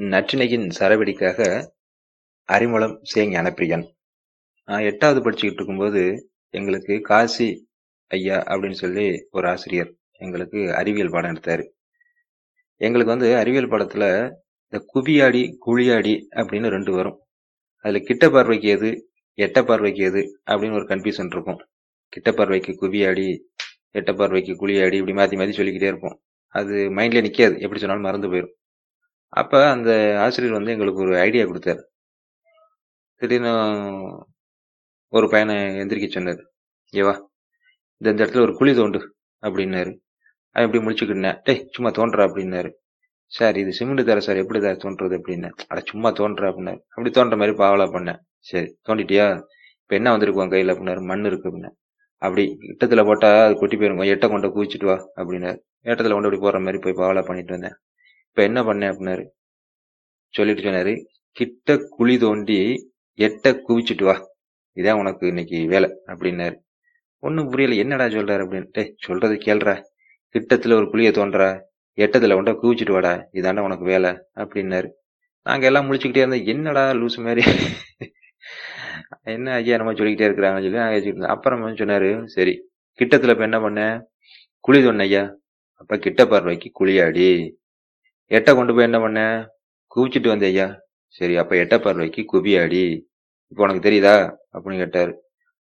நற்றினையின் சரவெடிக்காக அறிமுளம் சே ஞானப்பிரியன். நான் எட்டாவது படிச்சுக்கிட்டு இருக்கும்போது எங்களுக்கு காசி ஐயா அப்படின்னு சொல்லி ஒரு ஆசிரியர் எங்களுக்கு அறிவியல் பாடம் எடுத்தார். எங்களுக்கு வந்து அறிவியல் பாடத்தில் இந்த குவியாடி குழியாடி அப்படின்னு ரெண்டு வரும். அதில் கிட்ட பார்வைக்கு எது எட்ட பார்வைக்கு எது அப்படின்னு ஒரு கன்ஃபியூஷன் இருக்கும். கிட்ட பார்வைக்கு குவியாடி எட்ட பார்வைக்கு குழியாடி இப்படி மாற்றி மாற்றி சொல்லிக்கிட்டே இருப்போம். அது மைண்டில் நிற்காது எப்படி சொன்னாலும் மறந்து போயிடும் அப்போ அந்த ஆசிரியர் வந்து எங்களுக்கு ஒரு ஐடியா கொடுத்தாரு. திடீர்னு ஒரு பையனை எந்திரிக்க சொன்னார். ஏவா இந்த இந்த இடத்துல ஒரு குழி தோண்டு அப்படின்னாரு. அது இப்படி முடிச்சுக்கிட்டேன் டேய் சும்மா தோன்றா அப்படின்னாரு. சார் இது சிமெண்ட் தர சார். எப்படி தர தோன்றது? அப்படின்னு. அட சும்மா தோன்றா அப்படின்னாரு. அப்படி தோன்ற மாதிரி பாவலா பண்ணேன். சரி தோண்டிட்டியா? இப்போ என்ன வந்திருக்குவான் கையில்? அப்படின்னாரு. மண் இருக்கு அப்படின்னா அப்படி இட்டத்தில் போட்டால் அது கொட்டி போயிருங்க. எட்டை கொண்டு குவிச்சிட்டு வா அப்படின்னாரு. ஏட்டத்தில் கொண்டு அப்படி போடுற மாதிரி போய் பாவலா பண்ணிட்டு வந்தேன். இப்போ என்ன பண்ணேன் அப்படின்னாரு. சொல்லிட்டு சொன்னாரு கிட்ட குழி தோண்டி எட்ட குவிச்சிட்டு வா. இதான் உனக்கு இன்னைக்கு வேலை. அப்படின்னாரு. ஒன்றும் புரியல என்னடா சொல்றாரு? அப்படின்ட்டு சொல்றது கேள்றா. கிட்டத்துல ஒரு குழியை தோன்றா எட்டத்துல கொண்ட குவிச்சிட்டு வாடா. இதாண்டா உனக்கு வேலை. அப்படின்னாரு. நாங்க எல்லாம் முடிச்சுக்கிட்டே இருந்தோம் என்னடா லூஸ் மாதிரி? என்ன ஐயா நம்ம சொல்லிக்கிட்டே இருக்கிறாங்கன்னு சொல்லி நாங்கள் வச்சுக்கிட்டு அப்புறம் வந்து சொன்னாரு சரி கிட்டத்துல இப்ப என்ன பண்ண? குழி தோண ஐயா அப்ப கிட்ட பார்வைக்கு குழியாடி. எட்டை கொண்டு போய் என்ன பண்ண? குவிச்சிட்டு வந்த ஐயா. சரி அப்ப எட்ட பார்வைக்கு குவியாடி. இப்போ உனக்கு தெரியுதா? அப்படின்னு கேட்டார்.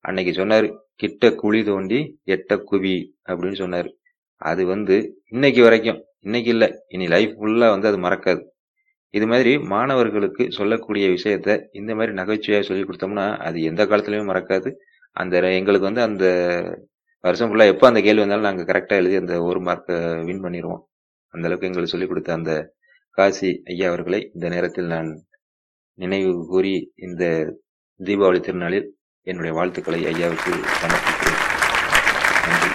அன்னைக்கு சொன்னார் கிட்ட குழி தோண்டி எட்ட குவி அப்படின்னு சொன்னார். அது வந்து இன்னைக்கு வரைக்கும் இன்னைக்கு இல்லை. இனி லைஃப் ஃபுல்லாக வந்து அது மறக்காது. இது மாதிரி மாணவர்களுக்கு சொல்லக்கூடிய விஷயத்த இந்த மாதிரி நகைச்சுவையாக சொல்லி கொடுத்தோம்னா அது எந்த காலத்துலையுமே மறக்காது. அந்த எங்களுக்கு வந்து அந்த வருஷம் ஃபுல்லாக எப்போ அந்த கேள்வி வந்தாலும் நாங்கள் கரெக்டாக எழுதி அந்த ஒரு மார்க்கை வின் பண்ணிடுவோம் அந்த அளவுக்கு எங்களுக்கு சொல்லிக் கொடுத்த அந்த காசி ஐயா அவர்களை இந்த நேரத்தில் நான் நினைவு கூறி இந்த தீபாவளி திருநாளில் என்னுடைய வாழ்த்துக்களை ஐயாவுக்கு சமர்ப்பிக்கிறேன். நன்றி.